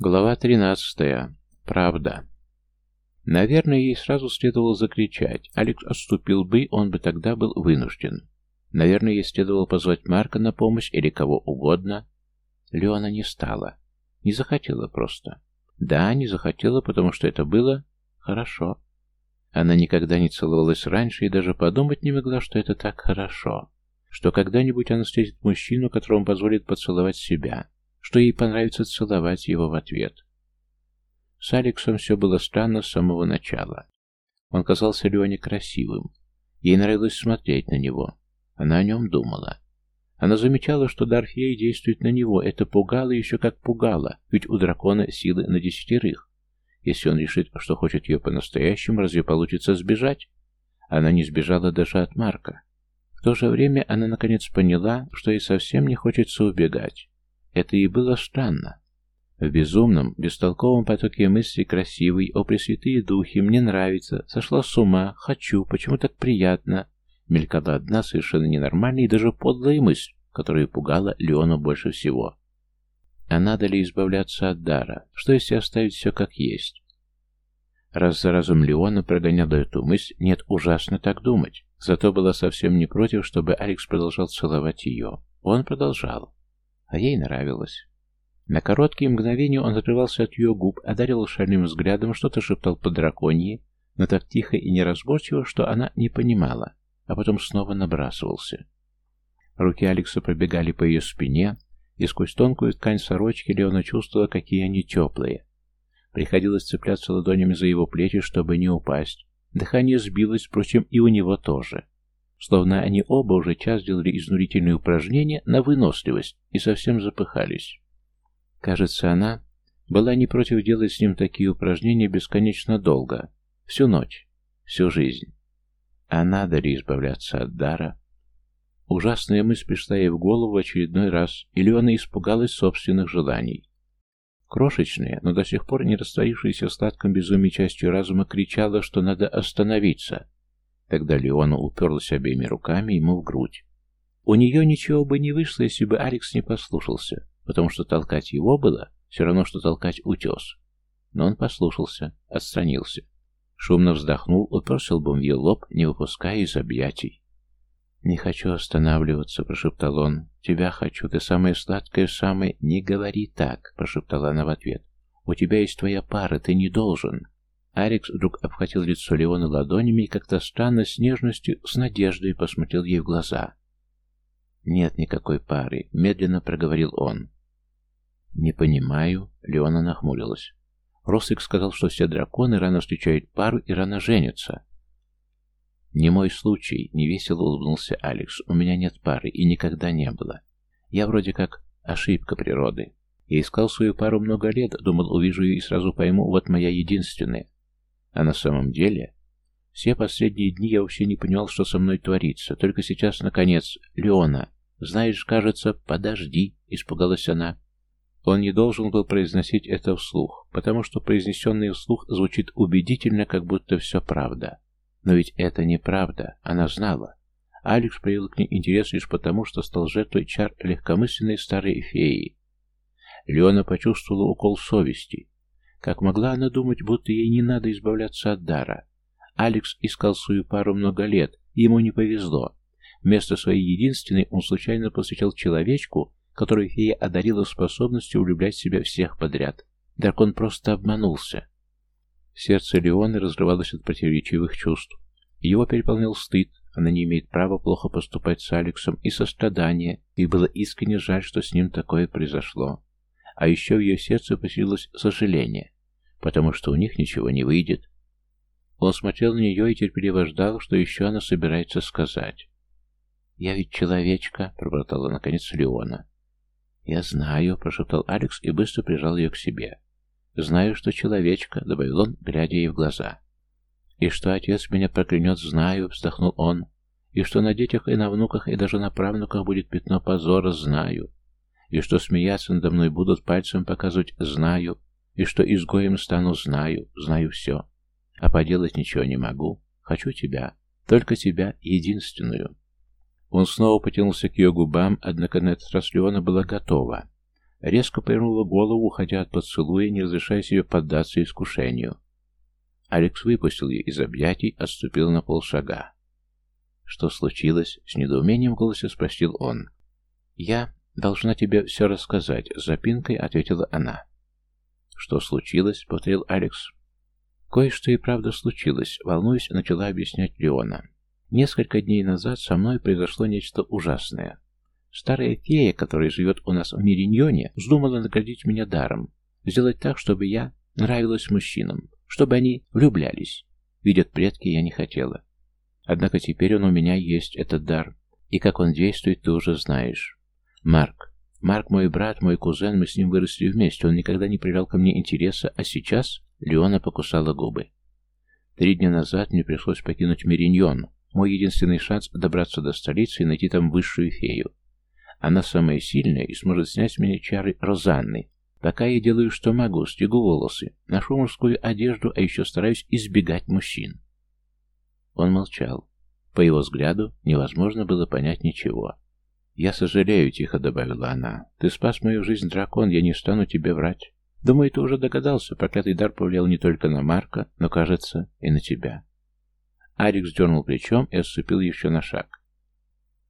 Глава 13. Правда. Наверное, ей сразу следовало закричать. Алекс отступил бы, он бы тогда был вынужден. Наверное, ей следовало позвать Марка на помощь или кого угодно. Леона не стала. Не захотела просто. Да, не захотела, потому что это было хорошо. Она никогда не целовалась раньше и даже подумать не могла, что это так хорошо. Что когда-нибудь она встретит мужчину, которому позволит поцеловать себя что ей понравится целовать его в ответ. С Алексом все было странно с самого начала. Он казался Лене красивым. Ей нравилось смотреть на него. Она о нем думала. Она замечала, что дар феи действует на него. Это пугало еще как пугало, ведь у дракона силы на десятерых. Если он решит, что хочет ее по-настоящему, разве получится сбежать? Она не сбежала даже от Марка. В то же время она наконец поняла, что ей совсем не хочется убегать. Это и было странно. В безумном, бестолковом потоке мыслей красивый, о пресвятые духи, мне нравится, сошла с ума, хочу, почему так приятно, мелькала одна совершенно ненормальная и даже подлая мысль, которая пугала Леону больше всего. А надо ли избавляться от дара? Что если оставить все как есть? Раз за разом Леона прогоняла эту мысль, нет, ужасно так думать. Зато была совсем не против, чтобы Алекс продолжал целовать ее. Он продолжал а ей нравилось. На короткие мгновения он отрывался от ее губ, одарил шальным взглядом, что-то шептал по драконьи, но так тихо и неразборчиво, что она не понимала, а потом снова набрасывался. Руки Алекса пробегали по ее спине, и сквозь тонкую ткань сорочки Леона чувствовала, какие они теплые. Приходилось цепляться ладонями за его плечи, чтобы не упасть. Дыхание сбилось, впрочем, и у него тоже. Словно они оба уже час делали изнурительные упражнения на выносливость и совсем запыхались. Кажется, она была не против делать с ним такие упражнения бесконечно долго, всю ночь, всю жизнь. А надо ли избавляться от дара? Ужасная мысль пришла ей в голову в очередной раз, и Леона испугалась собственных желаний. Крошечная, но до сих пор не растворившаяся сладком безумии частью разума кричала, что надо остановиться, Тогда Леона уперлась обеими руками ему в грудь. У нее ничего бы не вышло, если бы Алекс не послушался, потому что толкать его было все равно, что толкать утес. Но он послушался, отстранился. Шумно вздохнул, уперся лбом в ее лоб, не выпуская из объятий. «Не хочу останавливаться», — прошептал он. «Тебя хочу, ты самая сладкая, самая...» «Не говори так», — прошептала она в ответ. «У тебя есть твоя пара, ты не должен». Арикс вдруг обхватил лицо Леона ладонями и как-то странно, с нежностью, с надеждой посмотрел ей в глаза. «Нет никакой пары», — медленно проговорил он. «Не понимаю», — Леона нахмурилась. Росик сказал, что все драконы рано встречают пару и рано женятся. «Не мой случай», — невесело улыбнулся Алекс. «У меня нет пары и никогда не было. Я вроде как ошибка природы. Я искал свою пару много лет, думал, увижу ее и сразу пойму, вот моя единственная. А на самом деле, все последние дни я вообще не понимал, что со мной творится. Только сейчас, наконец, Леона, знаешь, кажется, подожди, испугалась она. Он не должен был произносить это вслух, потому что произнесенное вслух звучит убедительно, как будто все правда. Но ведь это неправда, она знала. Алекс проявил к ней интерес лишь потому, что стал жертвой чар легкомысленной старой феи. Леона почувствовала укол совести. Как могла она думать, будто ей не надо избавляться от дара? Алекс искал свою пару много лет, ему не повезло. Вместо своей единственной он случайно посвятил человечку, которую фея одарила способностью влюблять в себя всех подряд. Дракон просто обманулся. Сердце Леоны разрывалось от противоречивых чувств. Его переполнял стыд, она не имеет права плохо поступать с Алексом, и сострадание, и было искренне жаль, что с ним такое произошло. А еще в ее сердце поселилось сожаление, потому что у них ничего не выйдет. Он смотрел на нее и терпеливо ждал, что еще она собирается сказать. «Я ведь человечка», — пробормотала наконец Леона. «Я знаю», — прошептал Алекс и быстро прижал ее к себе. «Знаю, что человечка», — добавил он, глядя ей в глаза. «И что отец меня проклянет, знаю», — вздохнул он. «И что на детях и на внуках, и даже на правнуках будет пятно позора, знаю и что смеяться надо мной будут пальцем показывать «знаю», и что изгоем стану «знаю», знаю все. А поделать ничего не могу. Хочу тебя, только тебя, единственную. Он снова потянулся к ее губам, однако на этот раз Леона была готова. резко повернула голову, уходя от поцелуя, не разрешая себе поддаться искушению. Алекс выпустил ее из объятий, отступил на полшага. «Что случилось?» — с недоумением в голосе спросил он. «Я должна тебе все рассказать», — запинкой ответила она. «Что случилось?» — повторил Алекс. «Кое-что и правда случилось», — волнуюсь, начала объяснять Леона. «Несколько дней назад со мной произошло нечто ужасное. Старая фея, которая живет у нас в Мириньоне, вздумала наградить меня даром, сделать так, чтобы я нравилась мужчинам, чтобы они влюблялись. Видят предки, я не хотела. Однако теперь он у меня есть, этот дар. И как он действует, ты уже знаешь. Марк. Марк мой брат, мой кузен, мы с ним выросли вместе, он никогда не проявлял ко мне интереса, а сейчас Леона покусала губы. Три дня назад мне пришлось покинуть Мериньон, мой единственный шанс добраться до столицы и найти там высшую фею. Она самая сильная и сможет снять с меня чары Розанны, Пока я делаю, что могу, стегу волосы, ношу мужскую одежду, а еще стараюсь избегать мужчин. Он молчал. По его взгляду невозможно было понять ничего. «Я сожалею», — тихо добавила она. «Ты спас мою жизнь, дракон, я не стану тебе врать. Думаю, ты уже догадался, проклятый дар повлиял не только на Марка, но, кажется, и на тебя». Арик дернул плечом и отступил еще на шаг.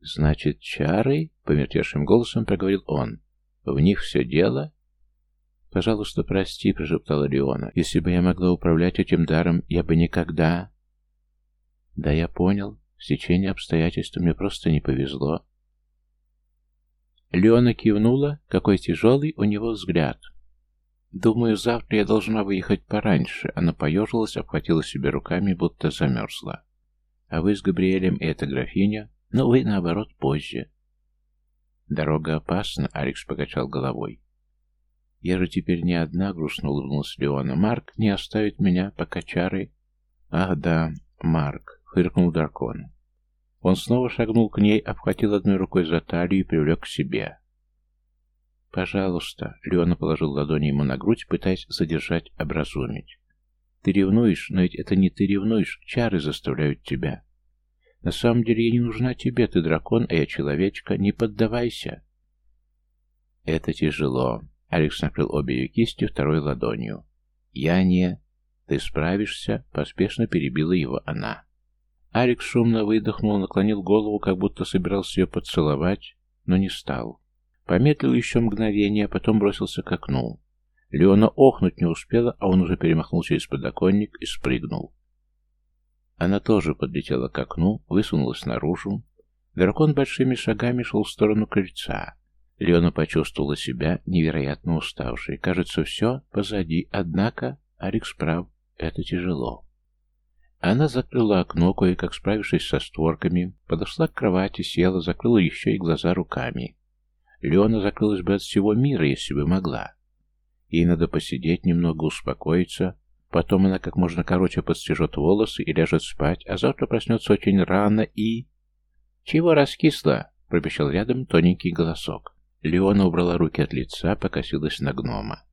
«Значит, чары?» — помертвевшим голосом проговорил он. «В них все дело?» «Пожалуйста, прости», — прошептала Леона. «Если бы я могла управлять этим даром, я бы никогда...» «Да, я понял. В течение обстоятельств мне просто не повезло». Леона кивнула. Какой тяжелый у него взгляд. «Думаю, завтра я должна выехать пораньше». Она поежилась, обхватила себе руками, будто замерзла. «А вы с Габриэлем и эта графиня? Ну, вы, наоборот, позже». «Дорога опасна», — Алекс покачал головой. «Я же теперь не одна», — грустно улыбнулась Леона. «Марк не оставит меня, пока чары...» «Ах да, Марк», — фыркнул дракон. Он снова шагнул к ней, обхватил одной рукой за талию и привлек к себе. «Пожалуйста», — Леона положил ладони ему на грудь, пытаясь задержать, образумить. «Ты ревнуешь, но ведь это не ты ревнуешь, чары заставляют тебя. На самом деле я не нужна тебе, ты дракон, а я человечка, не поддавайся». «Это тяжело», Алекс накрыл обе ее кисти второй ладонью. «Я не...» «Ты справишься?» — поспешно перебила его она. Алекс шумно выдохнул, наклонил голову, как будто собирался ее поцеловать, но не стал. Помедлил еще мгновение, а потом бросился к окну. Леона охнуть не успела, а он уже перемахнул через подоконник и спрыгнул. Она тоже подлетела к окну, высунулась наружу. Дракон большими шагами шел в сторону крыльца. Леона почувствовала себя невероятно уставшей. Кажется, все позади, однако Алекс прав, это тяжело. Она закрыла окно, кое-как справившись со створками, подошла к кровати, села, закрыла еще и глаза руками. Леона закрылась бы от всего мира, если бы могла. Ей надо посидеть, немного успокоиться, потом она как можно короче подстрижет волосы и ляжет спать, а завтра проснется очень рано и... «Чего раскисла?» — пропищал рядом тоненький голосок. Леона убрала руки от лица, покосилась на гнома.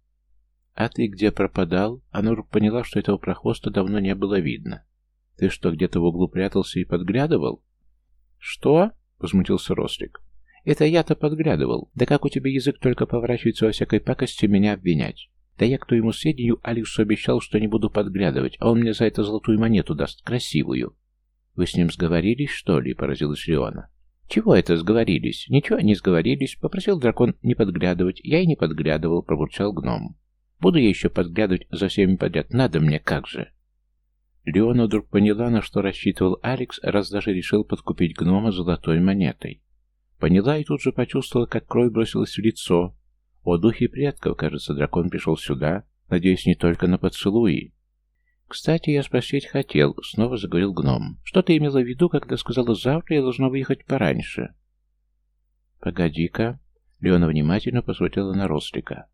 «А ты где пропадал?» Она поняла, что этого прохвоста давно не было видно. «Ты что, где-то в углу прятался и подглядывал?» «Что?» — возмутился Рослик. «Это я-то подглядывал. Да как у тебя язык только поворачивается во всякой пакости меня обвинять? Да я, к твоему сведению, Алису обещал, что не буду подглядывать, а он мне за это золотую монету даст, красивую». «Вы с ним сговорились, что ли?» — поразилась Леона. «Чего это сговорились?» «Ничего не сговорились», — попросил дракон не подглядывать. «Я и не подглядывал», — пробурчал гном. «Буду я еще подглядывать за всеми подряд. Надо мне, как же!» Леона вдруг поняла, на что рассчитывал Алекс, раз даже решил подкупить гнома золотой монетой. Поняла и тут же почувствовала, как кровь бросилась в лицо. О духе предков, кажется, дракон пришел сюда, надеюсь, не только на поцелуи. «Кстати, я спросить хотел», — снова заговорил гном. «Что ты имела в виду, когда сказала, завтра я должна выехать пораньше?» «Погоди-ка». Леона внимательно посмотрела на Рослика.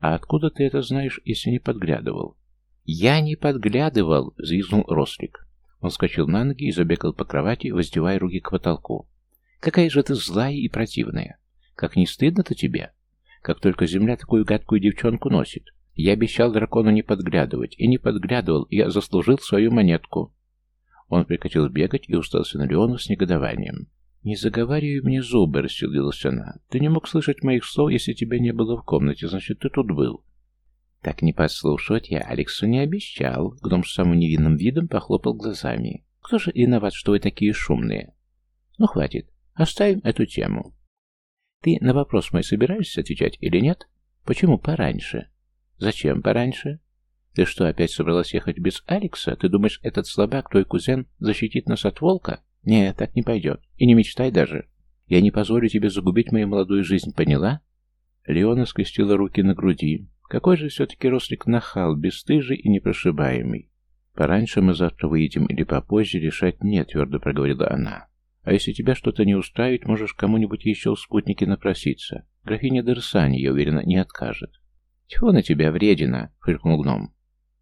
«А откуда ты это знаешь, если не подглядывал?» «Я не подглядывал!» — взвизгнул Рослик. Он скачал на ноги и забегал по кровати, воздевая руки к потолку. «Какая же ты злая и противная! Как не стыдно-то тебе? Как только земля такую гадкую девчонку носит! Я обещал дракону не подглядывать, и не подглядывал, я заслужил свою монетку. Он прекратил бегать и устался на Леону с негодованием. «Не заговаривай мне зубы», — рассердилась она. «Ты не мог слышать моих слов, если тебя не было в комнате, значит, ты тут был». «Так не подслушивать я Алексу не обещал», — гном с самым невинным видом похлопал глазами. «Кто же виноват, что вы такие шумные?» «Ну, хватит. Оставим эту тему. Ты на вопрос мой собираешься отвечать или нет? Почему пораньше? Зачем пораньше? Ты что, опять собралась ехать без Алекса? Ты думаешь, этот слабак, твой кузен, защитит нас от волка? Нет, так не пойдет. И не мечтай даже. Я не позволю тебе загубить мою молодую жизнь, поняла? Леона скрестила руки на груди. Какой же все-таки рослик нахал, бесстыжий и непрошибаемый. Пораньше мы завтра выедем или попозже, решать нет, твердо проговорила она. А если тебя что-то не устраивает, можешь кому-нибудь еще в спутнике напроситься. Графиня Дерсани, я уверена, не откажет. Чего на тебя, вредина, фыркнул гном.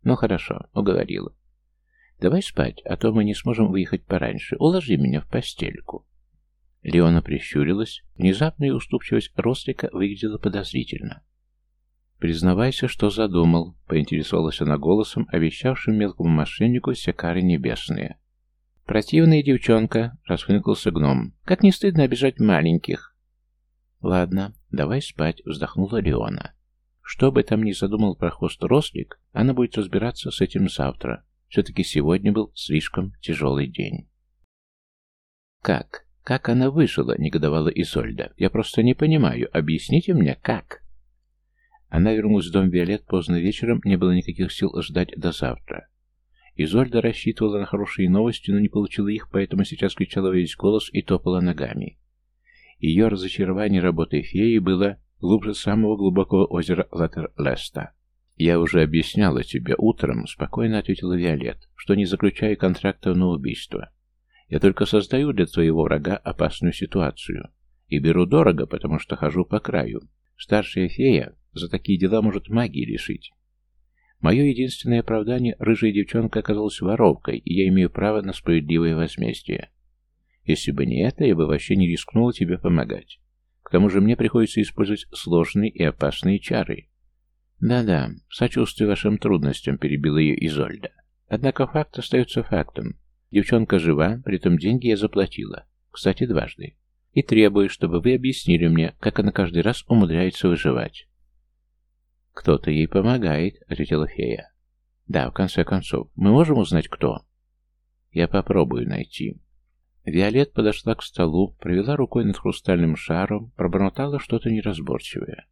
Ну хорошо, уговорила. Давай спать, а то мы не сможем выехать пораньше. Уложи меня в постельку. Леона прищурилась. Внезапная уступчивость Рослика выглядела подозрительно. «Признавайся, что задумал», — поинтересовалась она голосом, обещавшим мелкому мошеннику все кары небесные. «Противная девчонка», — расхныкался гном. «Как не стыдно обижать маленьких». «Ладно, давай спать», — вздохнула Леона. Что бы там ни задумал про хвост Рослик, она будет разбираться с этим завтра. Все-таки сегодня был слишком тяжелый день. «Как? Как она выжила?» — негодовала Изольда. «Я просто не понимаю. Объясните мне, как?» Она вернулась в дом Виолет поздно вечером, не было никаких сил ждать до завтра. Изольда рассчитывала на хорошие новости, но не получила их, поэтому сейчас кричала весь голос и топала ногами. Ее разочарование работой феи было глубже самого глубокого озера Латер-Леста. «Я уже объясняла тебе утром», — спокойно ответила Виолет, «что не заключаю контракта на убийство. Я только создаю для твоего врага опасную ситуацию. И беру дорого, потому что хожу по краю. Старшая фея за такие дела может магии лишить. Мое единственное оправдание — рыжая девчонка оказалась воровкой, и я имею право на справедливое возмездие. Если бы не это, я бы вообще не рискнула тебе помогать. К тому же мне приходится использовать сложные и опасные чары. «Да-да, сочувствую вашим трудностям», — перебила ее Изольда. «Однако факт остается фактом. Девчонка жива, при этом деньги я заплатила. Кстати, дважды. И требую, чтобы вы объяснили мне, как она каждый раз умудряется выживать». «Кто-то ей помогает», — ответила фея. «Да, в конце концов. Мы можем узнать, кто?» «Я попробую найти». Виолет подошла к столу, провела рукой над хрустальным шаром, пробормотала что-то неразборчивое.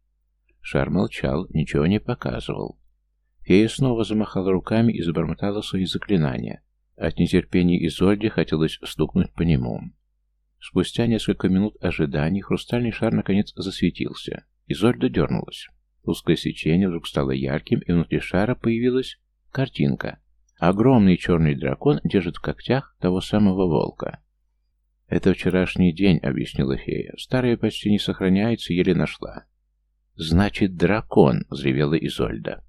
Шар молчал, ничего не показывал. Фея снова замахала руками и забормотала свои заклинания. От нетерпения Изольде хотелось стукнуть по нему. Спустя несколько минут ожиданий хрустальный шар наконец засветился. Изольда дернулась. Узкое свечение вдруг стало ярким, и внутри шара появилась картинка. Огромный черный дракон держит в когтях того самого волка. «Это вчерашний день», — объяснила фея. «Старая почти не сохраняется, еле нашла. «Значит, дракон!» — взревела Изольда.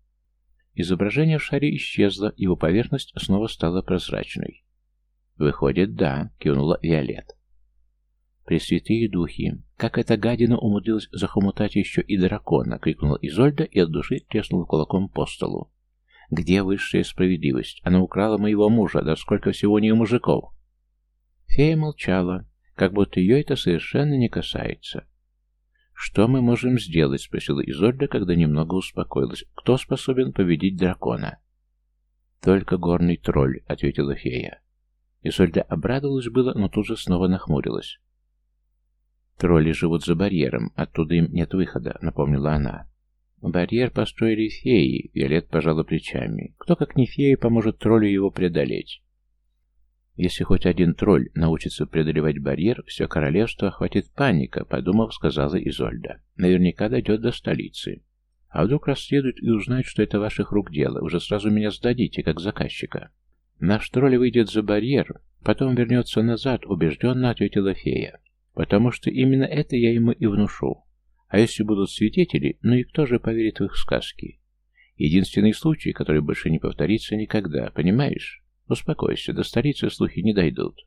Изображение в шаре исчезло, его поверхность снова стала прозрачной. «Выходит, да», — кивнула Виолет. «Пресвятые духи! Как эта гадина умудрилась захомутать еще и дракона!» — крикнула Изольда и от души треснула кулаком по столу. «Где высшая справедливость? Она украла моего мужа, да сколько всего у мужиков!» Фея молчала, как будто ее это совершенно не касается. «Что мы можем сделать?» — спросила Изольда, когда немного успокоилась. «Кто способен победить дракона?» «Только горный тролль», — ответила фея. Изольда обрадовалась было, но тут же снова нахмурилась. «Тролли живут за барьером, оттуда им нет выхода», — напомнила она. «Барьер построили феи», — Виолет пожала плечами. «Кто, как не фея, поможет троллю его преодолеть?» Если хоть один тролль научится преодолевать барьер, все королевство охватит паника, подумав, сказала Изольда. Наверняка дойдет до столицы. А вдруг расследуют и узнают, что это ваших рук дело, уже сразу меня сдадите, как заказчика. Наш тролль выйдет за барьер, потом вернется назад, убежденно ответила фея. Потому что именно это я ему и внушу. А если будут свидетели, ну и кто же поверит в их сказки? Единственный случай, который больше не повторится никогда, понимаешь? Успокойся, до столицы слухи не дойдут.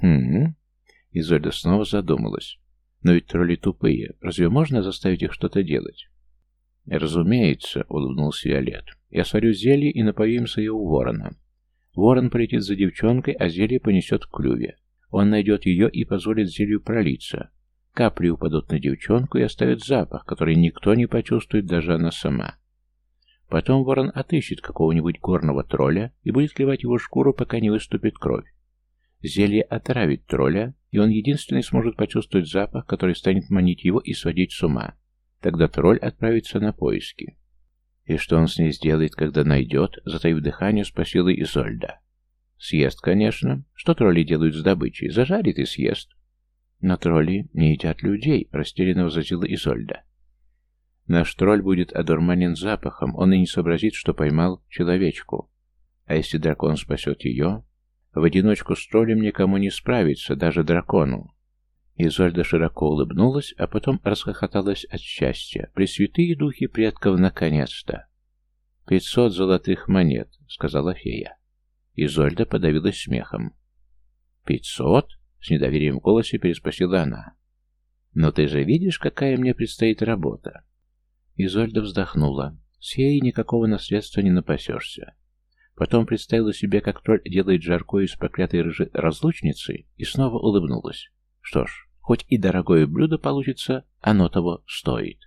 Хм. Изольда снова задумалась. Но ведь тролли тупые. Разве можно заставить их что-то делать? Разумеется, улыбнулся Виолет. Я сварю зелье и напою им своего ворона. Ворон полетит за девчонкой, а зелье понесет в клюве. Он найдет ее и позволит зелью пролиться. Капли упадут на девчонку и оставят запах, который никто не почувствует, даже она сама. Потом ворон отыщет какого-нибудь горного тролля и будет клевать его шкуру, пока не выступит кровь. Зелье отравит тролля, и он единственный сможет почувствовать запах, который станет манить его и сводить с ума. Тогда тролль отправится на поиски. И что он с ней сделает, когда найдет, затаив дыхание, спросила Изольда. Съест, конечно. Что тролли делают с добычей? Зажарит и съест. Но тролли не едят людей, растерянно возразила Изольда. Наш тролль будет одурманен запахом, он и не сообразит, что поймал человечку. А если дракон спасет ее? В одиночку с троллем никому не справиться, даже дракону. Изольда широко улыбнулась, а потом расхохоталась от счастья. Пресвятые духи предков наконец-то! «Пятьсот золотых монет», — сказала фея. Изольда подавилась смехом. «Пятьсот?» — с недоверием в голосе переспросила она. «Но ты же видишь, какая мне предстоит работа?» Изольда вздохнула. С ей никакого наследства не напасешься. Потом представила себе, как тролль делает жаркое из проклятой рыжей разлучницы, и снова улыбнулась. Что ж, хоть и дорогое блюдо получится, оно того стоит.